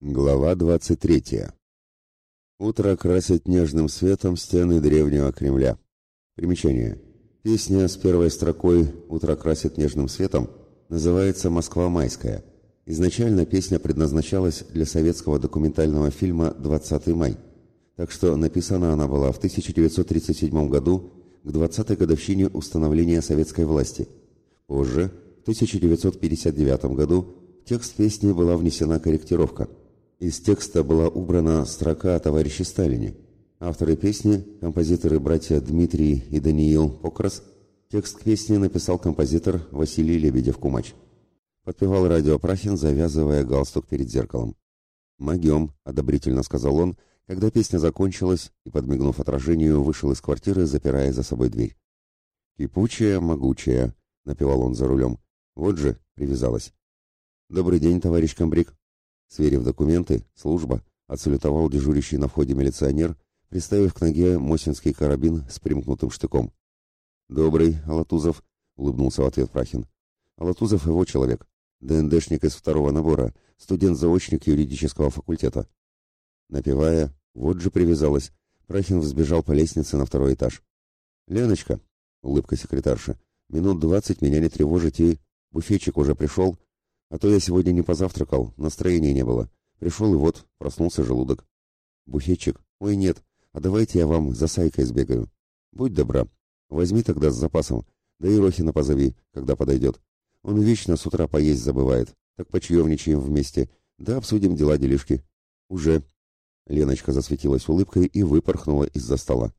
Глава 23. Утро красит нежным светом стены древнего Кремля. Примечание. Песня с первой строкой «Утро красит нежным светом» называется «Москва майская». Изначально песня предназначалась для советского документального фильма «20 май», так что написана она была в 1937 году к 20-й годовщине установления советской власти. Позже, в 1959 году, в текст песни была внесена корректировка – из текста была убрана строка о товарище Сталине. Авторы песни, композиторы-братья Дмитрий и Даниил Покрас, текст к песне написал композитор Василий Лебедев-Кумач. Подпевал радио Прахин, завязывая галстук перед зеркалом. «Могем», — одобрительно сказал он, когда песня закончилась и, подмигнув отражению, вышел из квартиры, запирая за собой дверь. «Кипучая, могучая», — напевал он за рулем. «Вот же», — привязалась. «Добрый день, товарищ комбриг», Сверив документы, служба, отсалютовал дежурящий на входе милиционер, приставив к ноге Мосинский карабин с примкнутым штыком. «Добрый, Алатузов», — улыбнулся в ответ Прахин. «Алатузов его человек, ДНДшник из второго набора, студент-заочник юридического факультета». Напевая, вот же привязалась, Прахин взбежал по лестнице на второй этаж. «Леночка», — улыбка секретарши, — «минут двадцать меня не тревожить и... Буфетчик уже пришел, а то я сегодня не позавтракал, настроения не было. Пришел и вот, проснулся желудок. Буфетчик, ой нет, а давайте я вам за Сайкой сбегаю. Будь добра, возьми тогда с запасом, да и Рохина позови, когда подойдет. Он вечно с утра поесть забывает. Так почаевничаем вместе, да обсудим дела-делишки. Уже. Леночка засветилась улыбкой и выпорхнула из-за стола.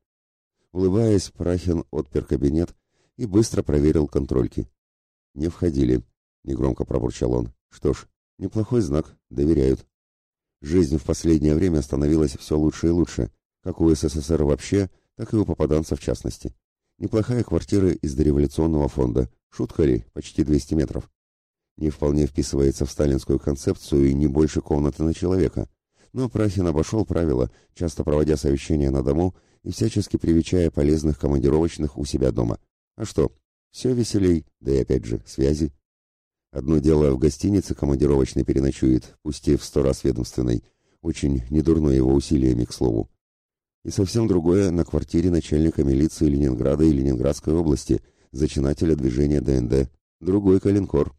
Улыбаясь, Прахин отпер кабинет и быстро проверил контрольки. Не входили. — негромко пробурчал он. «Что ж, неплохой знак, доверяют». Жизнь в последнее время становилась все лучше и лучше, как у СССР вообще, так и у попаданцев в частности. Неплохая квартира из дореволюционного фонда, шутка ли, почти 200 метров. Не вполне вписывается в сталинскую концепцию и не больше комнаты на человека. Но Прахин обошел правила, часто проводя совещания на дому и всячески привечая полезных командировочных у себя дома. А что, все веселей, да и опять же, связи. Одно дело в гостинице командировочный переночует, пусть и в сто раз ведомственной, очень недурно его усилиями, к слову. И совсем другое на квартире начальника милиции Ленинграда и Ленинградской области, зачинателя движения ДНД, другой калинкор.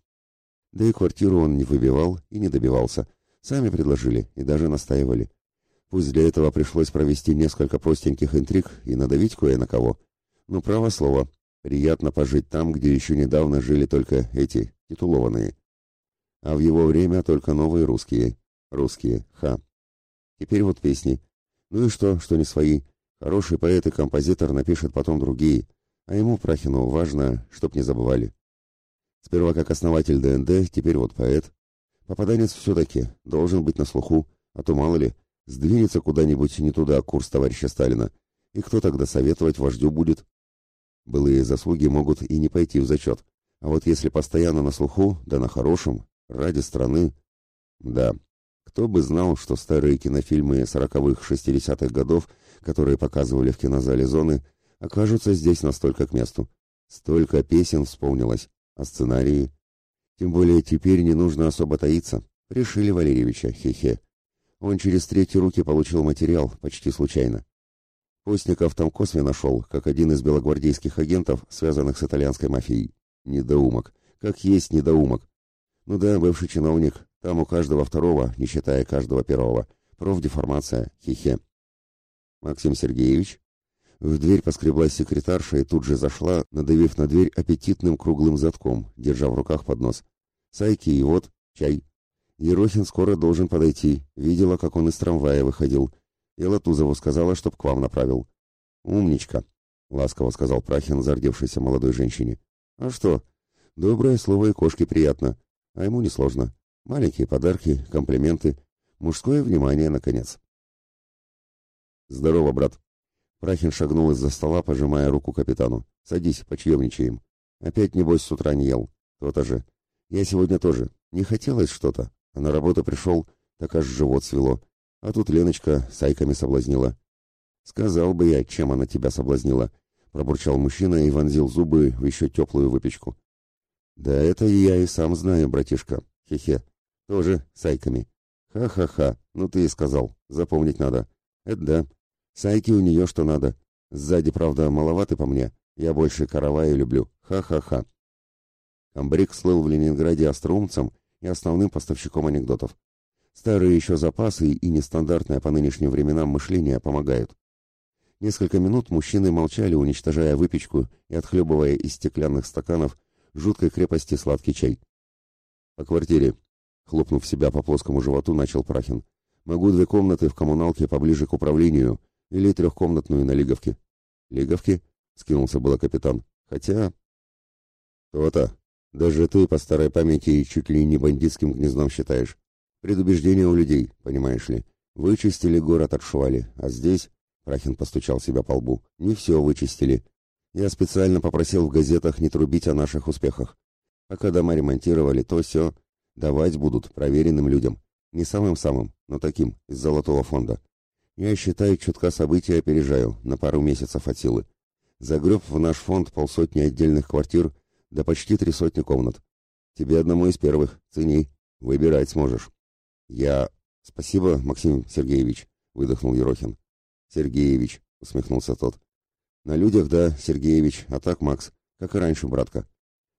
Да и квартиру он не выбивал и не добивался. Сами предложили и даже настаивали. Пусть для этого пришлось провести несколько простеньких интриг и надавить кое на кого. Но право слово, приятно пожить там, где еще недавно жили только эти, титулованные. А в его время только новые русские. Русские, ха. Теперь вот песни. Ну и что, что не свои. Хороший поэт и композитор напишет потом другие, а ему, Прахину, важно, чтоб не забывали. Сперва как основатель ДНД, теперь вот поэт. Попаданец все-таки должен быть на слуху, а то, мало ли, сдвинется куда-нибудь не туда курс товарища Сталина, и кто тогда советовать вождю будет? Былые заслуги могут и не пойти в зачет, а вот если постоянно на слуху, да на хорошем, ради страны... Да, кто бы знал, что старые кинофильмы сороковых, шестидесятых годов, которые показывали в кинозале зоны, окажутся здесь настолько к месту. Столько песен вспомнилось, а сценарии... Тем более теперь не нужно особо таиться. Решили Валерьевича, хе-хе. Он через третьи руки получил материал, почти случайно. Постников там косвенно нашел, как один из белогвардейских агентов, связанных с итальянской мафией. Недоумок. Как есть недоумок. Ну да, бывший чиновник. Там у каждого второго, не считая каждого первого. Профдеформация. Хе-хе. Максим Сергеевич? В дверь поскреблась секретарша и тут же зашла, надавив на дверь аппетитным круглым затком, держа в руках поднос. Сайки и вот, чай. Ерохин скоро должен подойти. Видела, как он из трамвая выходил. И Латузову сказала, чтоб к вам направил. «Умничка», — ласково сказал Прахин, зардевшейся молодой женщине. А что? Доброе слово и кошке приятно, а ему несложно. Маленькие подарки, комплименты, мужское внимание, наконец. Здорово, брат. Прахин шагнул из-за стола, пожимая руку капитану. Садись, почаевничаем. Опять, небось, с утра не ел. То-то же. Я сегодня тоже. Не хотелось что-то. А на работу пришел, так аж живот свело. А тут Леночка сайками соблазнила. Сказал бы я, чем она тебя соблазнила пробурчал мужчина и вонзил зубы в еще теплую выпечку. Да это я и сам знаю, братишка. Хе-хе. Тоже сайками. Ха-ха-ха, ну ты и сказал, запомнить надо. Это да. Сайки у нее что надо. Сзади, правда, маловаты по мне. Я больше каравая люблю. Ха-ха-ха. Камбрик слыл в Ленинграде остроумцем и основным поставщиком анекдотов. Старые еще запасы и нестандартное по нынешним временам мышление помогают. Несколько минут мужчины молчали, уничтожая выпечку и отхлебывая из стеклянных стаканов жуткой крепости сладкий чай. «По квартире», — хлопнув себя по плоскому животу, начал Прахин. «Могу две комнаты в коммуналке поближе к управлению или трехкомнатную на Лиговке». «Лиговке?» — скинулся было капитан. «Хотя...» «То-то. Даже ты по старой памяти чуть ли не бандитским гнездом считаешь. Предубеждение у людей, понимаешь ли. Вычистили город от швали, а здесь...» Прахин постучал себя по лбу. «Не все вычистили. Я специально попросил в газетах не трубить о наших успехах. Пока дома ремонтировали, то все. Давать будут проверенным людям. Не самым-самым, но таким, из золотого фонда. Я считаю, чутка события опережаю, на пару месяцев от силы. Загреб в наш фонд полсотни отдельных квартир, да почти три сотни комнат. Тебе одному из первых, цени, выбирать сможешь. Я... Спасибо, Максим Сергеевич, выдохнул Ерохин. Сергеевич, усмехнулся тот. На людях, да, Сергеевич, а так, Макс, как и раньше, братка.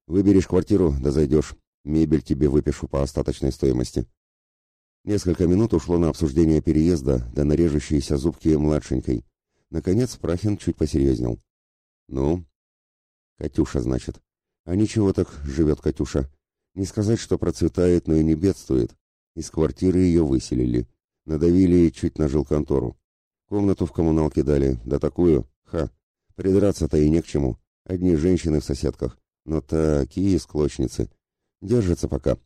Выберешь квартиру, да зайдешь. Мебель тебе выпишу по остаточной стоимости. Несколько минут ушло на обсуждение переезда, да на зубки младшенькой. Наконец Прахин чуть посерьезнел. Ну? Катюша, значит. А ничего так живет Катюша. Не сказать, что процветает, но и не бедствует. Из квартиры ее выселили. Надавили чуть на жилконтору. Комнату в коммуналке дали, да такую, ха, Придраться-то и не к чему. Одни женщины в соседках. Но такие склочницы. Держится пока.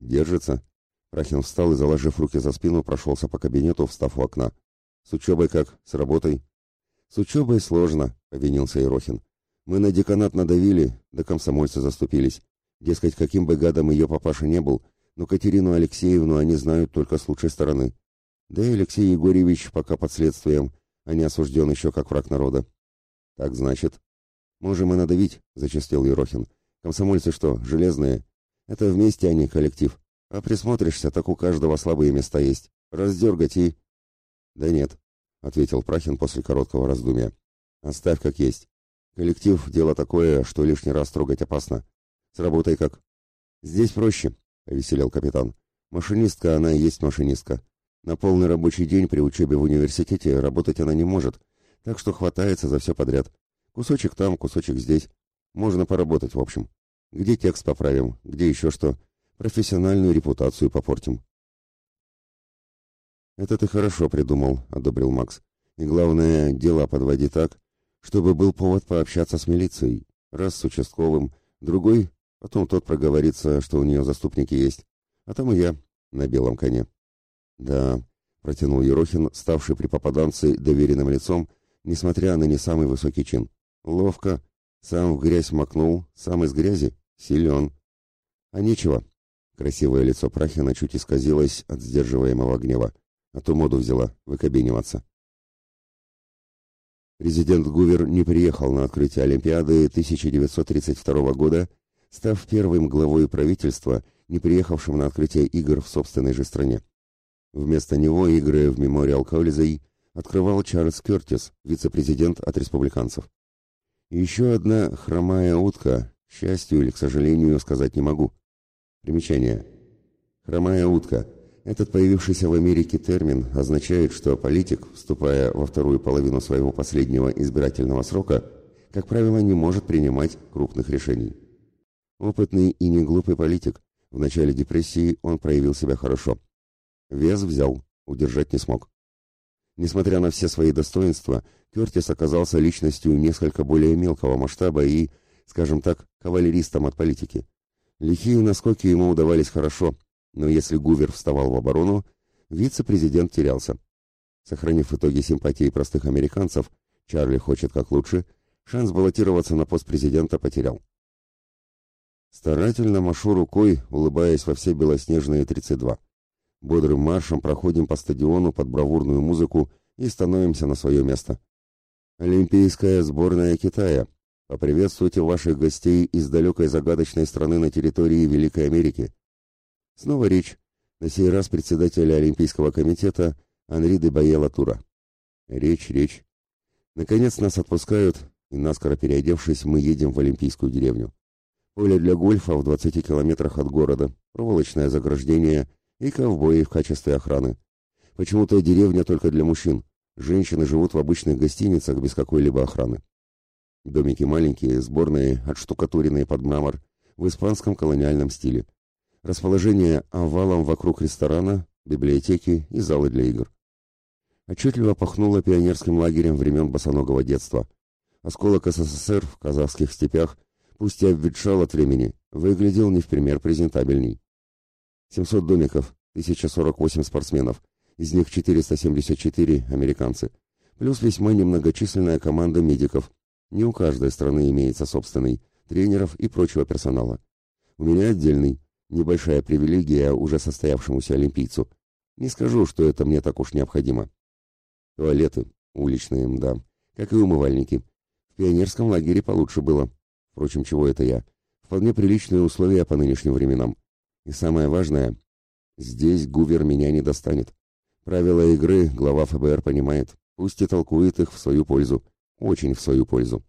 Держится. Прахин встал и, заложив руки за спину, прошелся по кабинету, встав у окна. С учебой как? С работой? С учебой сложно, повинился Ерохин. Мы на деканат надавили, да комсомольцы заступились. Дескать, каким бы гадом ее папаша не был, но Катерину Алексеевну они знают только с лучшей стороны. Да и Алексей Егорьевич пока под следствием, а не осужден еще как враг народа. Так значит. Можем и надавить, зачастил Ерохин. Комсомольцы что, железные? Это вместе они коллектив. А присмотришься, так у каждого слабые места есть. Раздергать и... Да нет, ответил Прахин после короткого раздумья. Оставь как есть. Коллектив — дело такое, что лишний раз трогать опасно. Сработай как. Здесь проще, — повеселел капитан. Машинистка она и есть машинистка. На полный рабочий день при учебе в университете работать она не может, так что хватается за все подряд. Кусочек там, кусочек здесь. Можно поработать, в общем. Где текст поправим, где еще что. Профессиональную репутацию попортим. «Это ты хорошо придумал», — одобрил Макс. «И главное, дело подводи так, чтобы был повод пообщаться с милицией. Раз с участковым, другой, потом тот проговорится, что у нее заступники есть. А там и я на белом коне». «Да», — протянул Ерохин, ставший при попаданце доверенным лицом несмотря на не самый высокий чин. Ловко, сам в грязь макнул, сам из грязи, силен. А нечего. Красивое лицо Прахина чуть исказилось от сдерживаемого гнева. А то моду взяла выкобениваться. Президент Гувер не приехал на открытие Олимпиады 1932 года, став первым главой правительства, не приехавшим на открытие игр в собственной же стране. Вместо него игры в Мемориал Колизей открывал Чарльз Кертис, вице-президент от республиканцев. еще одна хромая утка, счастью или к сожалению, сказать не могу. Примечание. Хромая утка. Этот появившийся в Америке термин означает, что политик, вступая во вторую половину своего последнего избирательного срока, как правило, не может принимать крупных решений. Опытный и неглупый политик, в начале депрессии он проявил себя хорошо. Вес взял, удержать не смог. Несмотря на все свои достоинства, Кертис оказался личностью несколько более мелкого масштаба и, скажем так, кавалеристом от политики. Лихие наскоки ему удавались хорошо, но если Гувер вставал в оборону, вице-президент терялся. Сохранив в итоге симпатии простых американцев, Чарли хочет как лучше, шанс баллотироваться на пост президента потерял. Старательно машу рукой, улыбаясь во все белоснежные 32. Бодрым маршем проходим по стадиону под бравурную музыку и становимся на свое место. Олимпийская сборная Китая. Поприветствуйте ваших гостей из далекой загадочной страны на территории Великой Америки. Снова речь. На сей раз председателя Олимпийского комитета Анри де Баела Тура. Речь, речь. Наконец нас отпускают, и наскоро переодевшись, мы едем в Олимпийскую деревню. Поле для гольфа в 20 километрах от города, проволочное заграждение и ковбои в качестве охраны. Почему-то деревня только для мужчин. Женщины живут в обычных гостиницах без какой-либо охраны. Домики маленькие, сборные, отштукатуренные под мрамор, в испанском колониальном стиле. Расположение овалом вокруг ресторана, библиотеки и залы для игр. Отчетливо пахнуло пионерским лагерем времен босоногого детства. Осколок СССР в казахских степях, пусть и обветшал от времени, выглядел не в пример презентабельней. 700 домиков, 1048 спортсменов, из них 474 американцы, плюс весьма немногочисленная команда медиков. Не у каждой страны имеется собственный, тренеров и прочего персонала. У меня отдельный, небольшая привилегия уже состоявшемуся олимпийцу. Не скажу, что это мне так уж необходимо. Туалеты, уличные, да, как и умывальники. В пионерском лагере получше было. Впрочем, чего это я? Вполне приличные условия по нынешним временам. И самое важное, здесь Гувер меня не достанет. Правила игры глава ФБР понимает, пусть и толкует их в свою пользу, очень в свою пользу.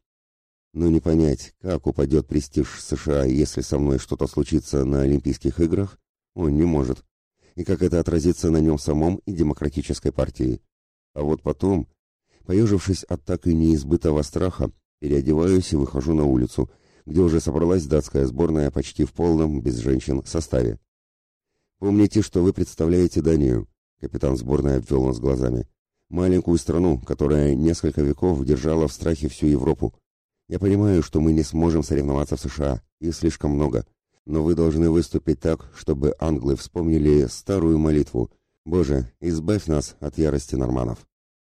Но не понять, как упадет престиж США, если со мной что-то случится на Олимпийских играх, он не может. И как это отразится на нем самом и демократической партии. А вот потом, поежившись от так и неизбытого страха, переодеваюсь и выхожу на улицу, где уже собралась датская сборная почти в полном, без женщин, составе. «Помните, что вы представляете Данию», — капитан сборной обвел нас глазами. «Маленькую страну, которая несколько веков держала в страхе всю Европу. Я понимаю, что мы не сможем соревноваться в США, их слишком много, но вы должны выступить так, чтобы англы вспомнили старую молитву «Боже, избавь нас от ярости норманов».